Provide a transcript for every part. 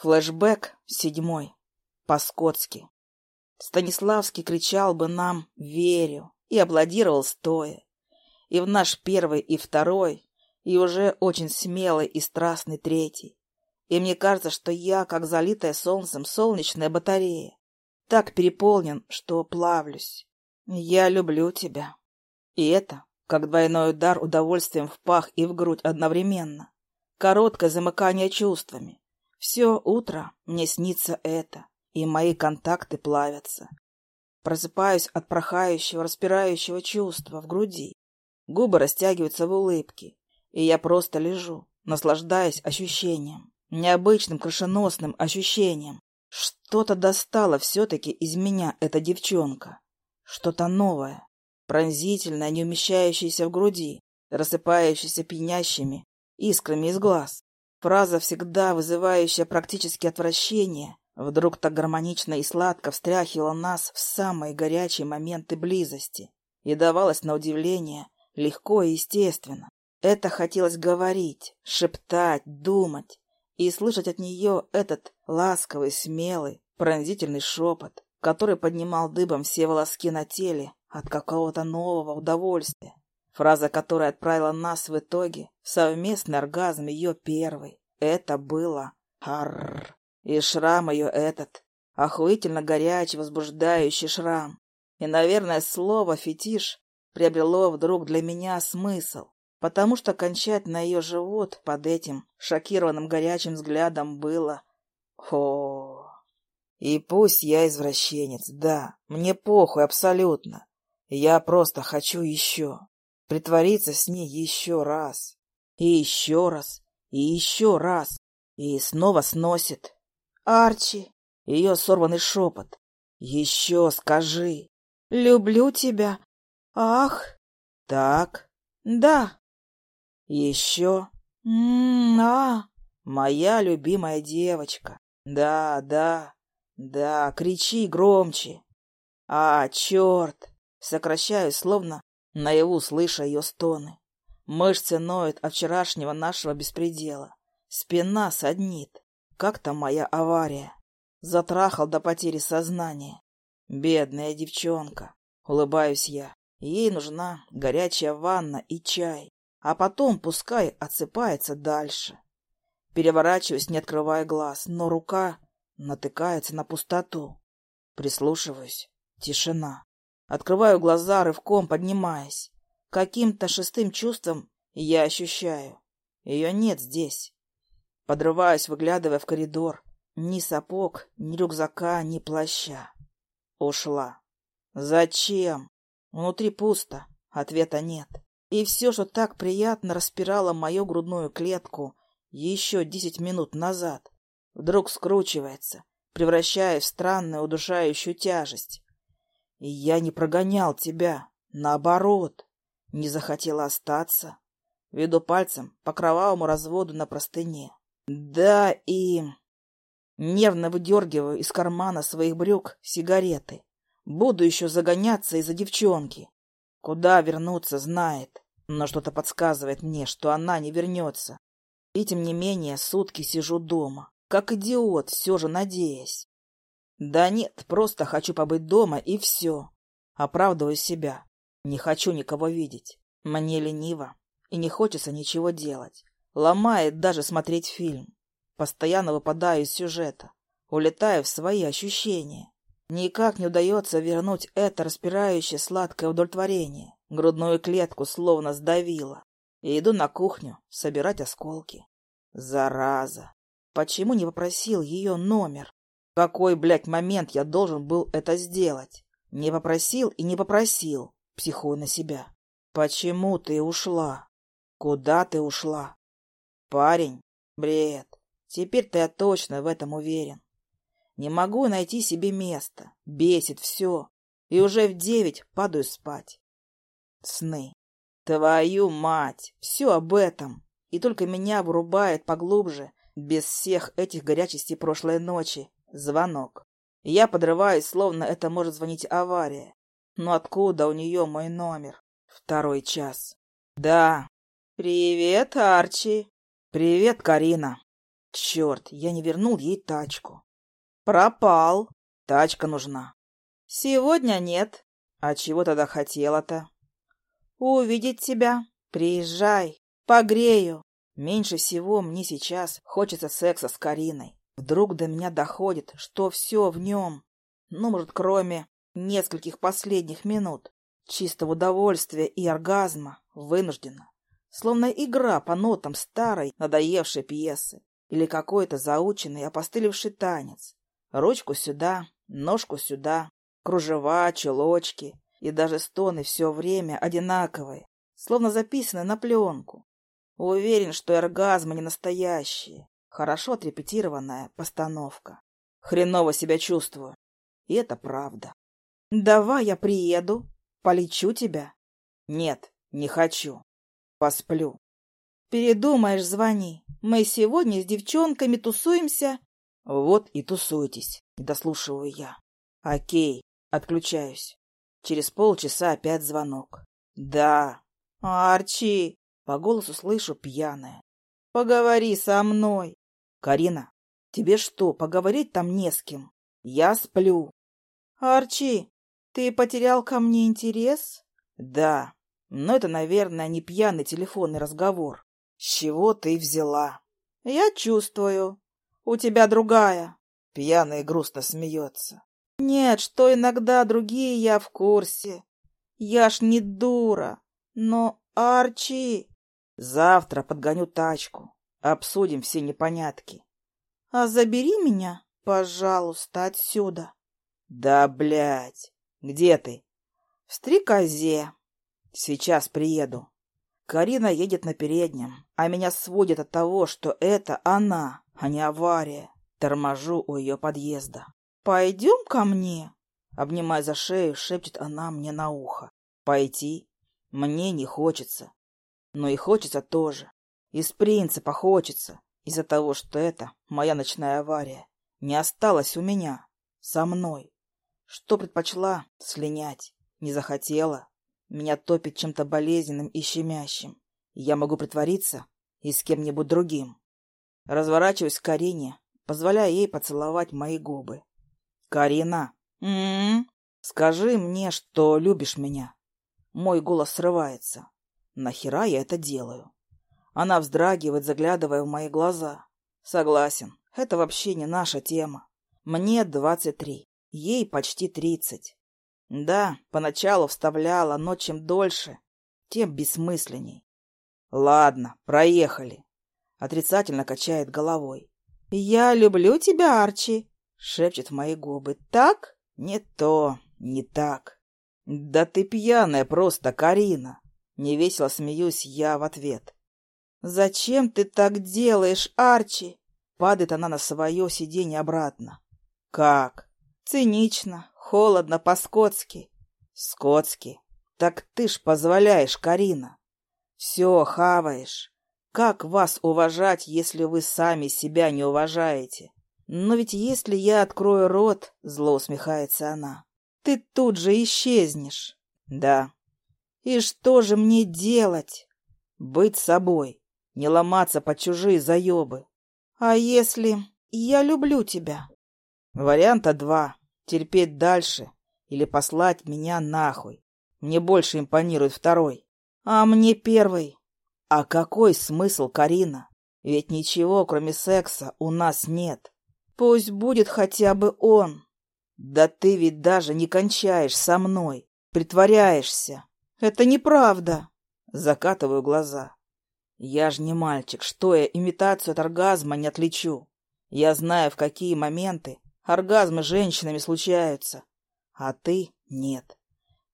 Флэшбэк седьмой. По-скотски. Станиславский кричал бы нам «Верю!» и аплодировал стоя. И в наш первый и второй, и уже очень смелый и страстный третий. И мне кажется, что я, как залитая солнцем солнечная батарея, так переполнен, что плавлюсь. Я люблю тебя. И это, как двойной удар удовольствием в пах и в грудь одновременно. Короткое замыкание чувствами. Все утро мне снится это, и мои контакты плавятся. Просыпаюсь от прохающего, распирающего чувства в груди. Губы растягиваются в улыбке, и я просто лежу, наслаждаясь ощущением, необычным крышеносным ощущением. Что-то достало все-таки из меня эта девчонка. Что-то новое, пронзительное, не умещающееся в груди, рассыпающееся пьянящими искрами из глаз. Фраза, всегда вызывающая практически отвращение, вдруг так гармонично и сладко встряхивала нас в самые горячие моменты близости и давалась на удивление легко и естественно. Это хотелось говорить, шептать, думать и слышать от нее этот ласковый, смелый, пронзительный шепот, который поднимал дыбом все волоски на теле от какого-то нового удовольствия. Фраза, которая отправила нас в итоге в совместный оргазм ее первый. Это было «Арррр». И шрам ее этот, охуительно горячий, возбуждающий шрам. И, наверное, слово «фетиш» приобрело вдруг для меня смысл, потому что кончать на ее живот под этим шокированным горячим взглядом было «О, и пусть я извращенец, да, мне похуй абсолютно. Я просто хочу еще. Притвориться с ней еще раз. И еще раз. И еще раз. И снова сносит. Арчи. Ее сорванный шепот. Еще скажи. Люблю тебя. Ах. Так. Да. Еще. М-а. Моя любимая девочка. Да, да. Да, кричи громче. А, черт! Сокращаю, словно наяву слыша ее стоны. Мышцы ноют от вчерашнего нашего беспредела. Спина саднит. Как там моя авария? Затрахал до потери сознания. Бедная девчонка. Улыбаюсь я. Ей нужна горячая ванна и чай. А потом пускай отсыпается дальше. Переворачиваюсь, не открывая глаз, но рука натыкается на пустоту. Прислушиваюсь. Тишина. Открываю глаза, рывком поднимаясь. Каким-то шестым чувством я ощущаю. Ее нет здесь. Подрываюсь, выглядывая в коридор. Ни сапог, ни рюкзака, ни плаща. Ушла. Зачем? Внутри пусто. Ответа нет. И все, что так приятно распирало мою грудную клетку еще десять минут назад, вдруг скручивается, превращая в странную удушающую тяжесть. Я не прогонял тебя, наоборот, не захотела остаться. Веду пальцем по кровавому разводу на простыне. Да и... Нервно выдергиваю из кармана своих брюк сигареты. Буду еще загоняться из-за девчонки. Куда вернуться, знает. Но что-то подсказывает мне, что она не вернется. И тем не менее сутки сижу дома. Как идиот, все же надеясь. Да нет, просто хочу побыть дома и все. Оправдываю себя. Не хочу никого видеть. Мне лениво. И не хочется ничего делать. Ломает даже смотреть фильм. Постоянно выпадаю из сюжета. Улетаю в свои ощущения. Никак не удается вернуть это распирающее сладкое удовлетворение. Грудную клетку словно сдавило. И иду на кухню собирать осколки. Зараза! Почему не попросил ее номер? Какой, блядь, момент я должен был это сделать? Не попросил и не попросил. Психую на себя. Почему ты ушла? Куда ты ушла? Парень? Бред. Теперь-то я точно в этом уверен. Не могу найти себе места. Бесит все. И уже в девять падаю спать. Сны. Твою мать! Все об этом. И только меня вырубает поглубже, без всех этих горячестей прошлой ночи, звонок. Я подрываюсь, словно это может звонить авария. Но откуда у нее мой номер? Второй час. Да. Привет, Арчи. Привет, Карина. Черт, я не вернул ей тачку. Пропал. Тачка нужна. Сегодня нет. А чего тогда хотела-то? Увидеть тебя. Приезжай. Погрею. Меньше всего мне сейчас хочется секса с Кариной. Вдруг до меня доходит, что все в нем. Ну, может, кроме нескольких последних минут. Чистого удовольствия и оргазма вынуждена. Словно игра по нотам старой, надоевшей пьесы. Или какой-то заученный, опостылевший танец. Ручку сюда, ножку сюда, кружева, чулочки. И даже стоны все время одинаковые, словно записаны на пленку. Уверен, что оргазмы не настоящие. Хорошо отрепетированная постановка. Хреново себя чувствую. И это правда. Давай я приеду, полечу тебя. Нет, не хочу. Посплю. Передумаешь, звони. Мы сегодня с девчонками тусуемся. Вот и тусуйтесь, не дослушиваю я. Окей, отключаюсь. Через полчаса опять звонок. Да. Арчи, по голосу слышу пьяная. Поговори со мной. Карина, тебе что, поговорить там не с кем? Я сплю. Арчи, ты потерял ко мне интерес? Да, но это, наверное, не пьяный телефонный разговор. С чего ты взяла? Я чувствую. У тебя другая. Пьяный грустно смеется. Нет, что иногда другие я в курсе. Я ж не дура. Но, Арчи... Завтра подгоню тачку. Обсудим все непонятки. А забери меня, пожалуйста, отсюда. Да, блядь. Где ты? В стрекозе. Сейчас приеду. Карина едет на переднем, а меня сводит от того, что это она, а не авария. Торможу у ее подъезда. «Пойдем ко мне?» Обнимая за шею, шепчет она мне на ухо. «Пойти? Мне не хочется. Но и хочется тоже. Из принципа хочется. Из-за того, что это моя ночная авария. Не осталась у меня. Со мной. Что предпочла? Слинять. Не захотела. Меня топит чем-то болезненным и щемящим. Я могу притвориться и с кем-нибудь другим. Разворачиваюсь к Карине, позволяя ей поцеловать мои губы. «Карина, м -м -м, скажи мне, что любишь меня». Мой голос срывается. Нахера я это делаю? Она вздрагивает, заглядывая в мои глаза. Согласен, это вообще не наша тема. Мне двадцать три, ей почти тридцать. Да, поначалу вставляла, но чем дольше, тем бессмысленней. Ладно, проехали. Отрицательно качает головой. «Я люблю тебя, Арчи», — шепчет в мои губы. «Так? Не то, не так. Да ты пьяная просто, Карина!» Невесело смеюсь я в ответ. «Зачем ты так делаешь, Арчи?» Падает она на свое сиденье обратно. «Как?» «Цинично, холодно, по-скотски». «Скотски? Так ты ж позволяешь, Карина. Все хаваешь. Как вас уважать, если вы сами себя не уважаете? Но ведь если я открою рот, зло усмехается она, ты тут же исчезнешь. Да. И что же мне делать? Быть собой, не ломаться под чужие заебы. А если я люблю тебя? Варианта два. Терпеть дальше или послать меня нахуй. Мне больше импонирует второй. А мне первый. А какой смысл, Карина? Ведь ничего, кроме секса, у нас нет. Пусть будет хотя бы он. Да ты ведь даже не кончаешь со мной. Притворяешься. Это неправда. Закатываю глаза. Я ж не мальчик, что я имитацию от оргазма не отличу. Я знаю, в какие моменты оргазмы женщинами случаются. А ты нет.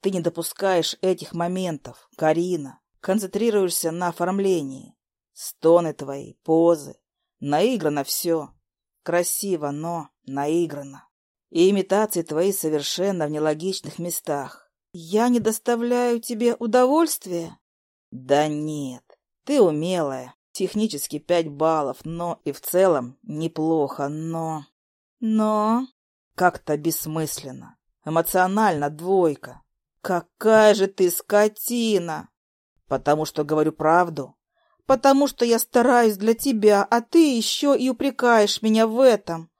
Ты не допускаешь этих моментов, Карина концентрируешься на оформлении. Стоны твои, позы. Наиграно все. Красиво, но наиграно. И имитации твои совершенно в нелогичных местах. Я не доставляю тебе удовольствия? Да нет. Ты умелая. Технически пять баллов, но и в целом неплохо, но... Но... Как-то бессмысленно. Эмоционально двойка. Какая же ты скотина! Потому что говорю правду. потому что я стараюсь для тебя, а ты еще и упрекаешь меня в этом.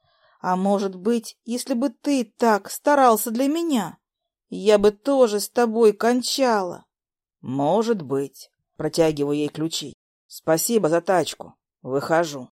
А может быть, если бы ты так старался для меня, я бы тоже с тобой кончала. Может быть. Протягиваю ей ключи. Спасибо за тачку. Выхожу.